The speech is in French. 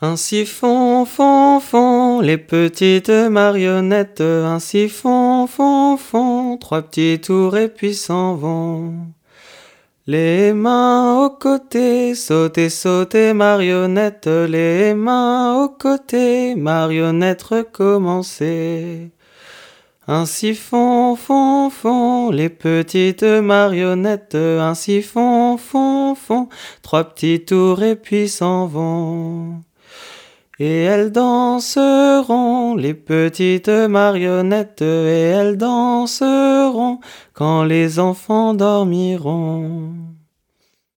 Ainsi font, font, font les petites marionnettes, ainsi font, font, font trois petits tours et puis s'en vont. Les mains aux côtés, sautez, sautez, marionnettes, les mains aux côtés, marionnettes recommencez. Ainsi font, font, font les petites marionnettes, ainsi font, font, font trois petits tours et puis s'en vont. Et elles danseront, les petites marionnettes, et elles danseront quand les enfants dormiront.